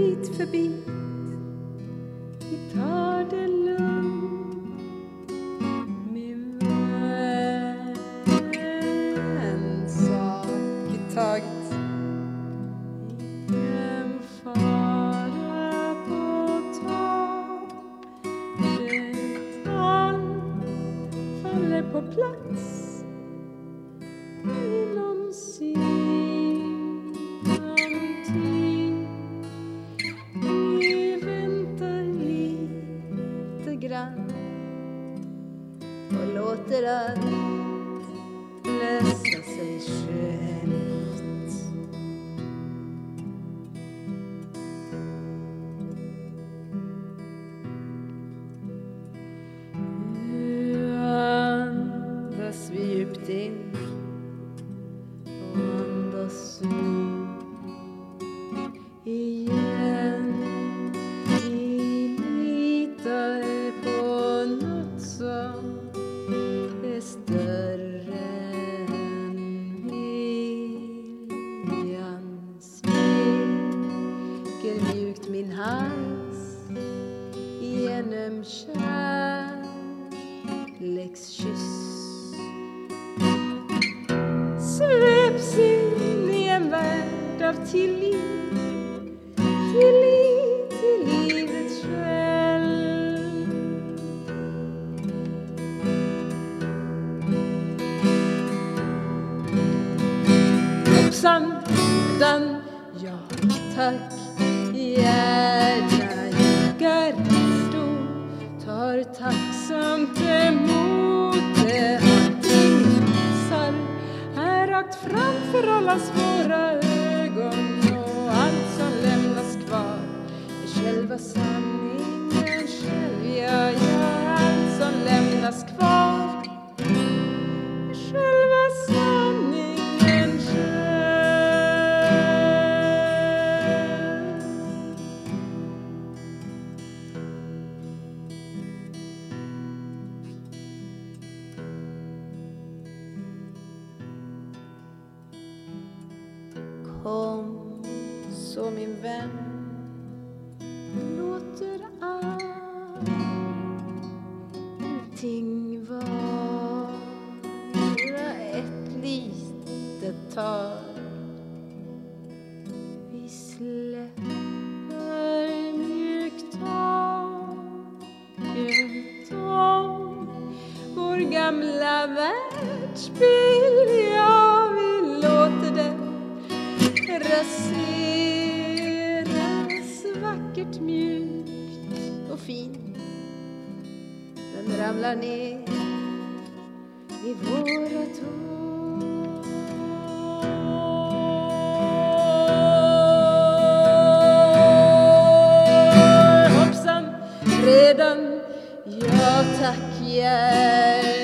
bit för bit. Vi tar det lugnt, min vän. en Sak i taget. Ingen fara på faller på plats trotterà Kyss. Sveps in i en värld av tillit, tillit till livet själv. Hoppsan, dan, ja tack, gärna jag redo, tar tack. Är själva sanningen själv, Jag gör allt som lämnas kvar är själva sanningen själv. Kom så min vän ramlar ner i våra tår. Tack